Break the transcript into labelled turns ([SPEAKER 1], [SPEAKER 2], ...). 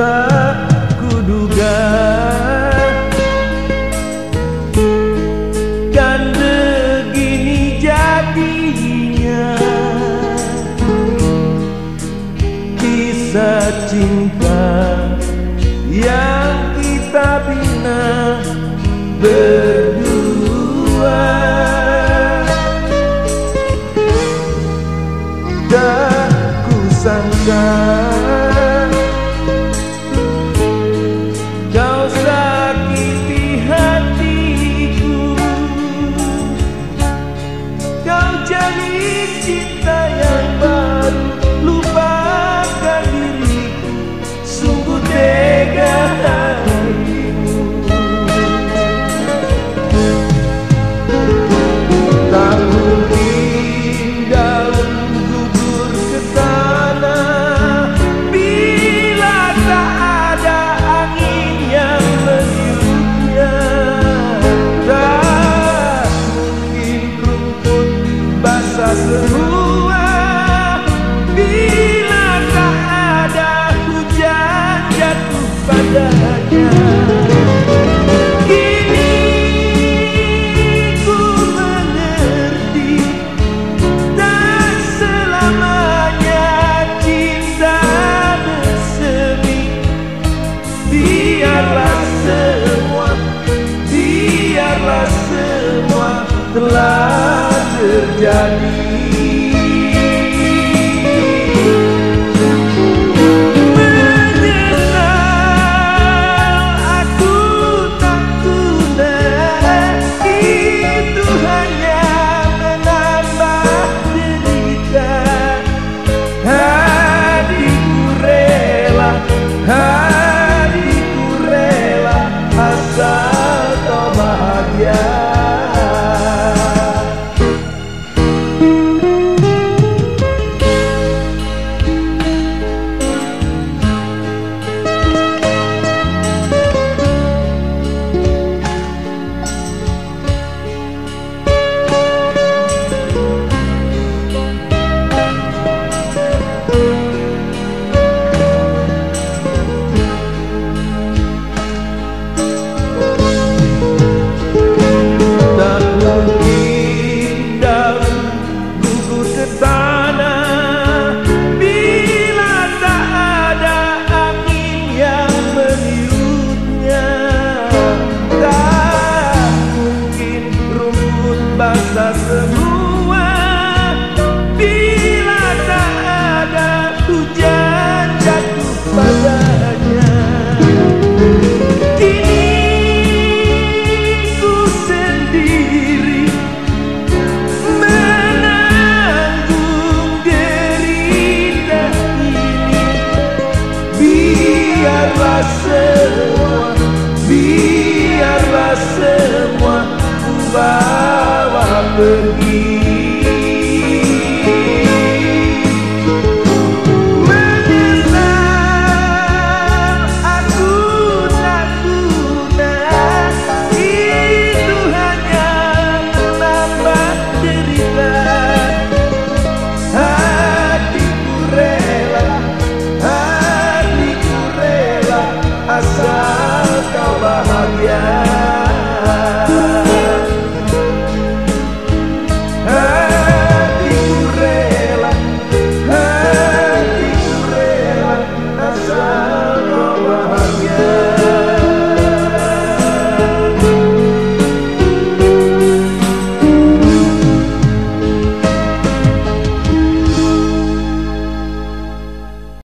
[SPEAKER 1] tak kuduga. Dan begini jadinya Kisah cinta yang kita bina berdua. Telah terjadi basema biar basema kubah pergi. kau bahagia.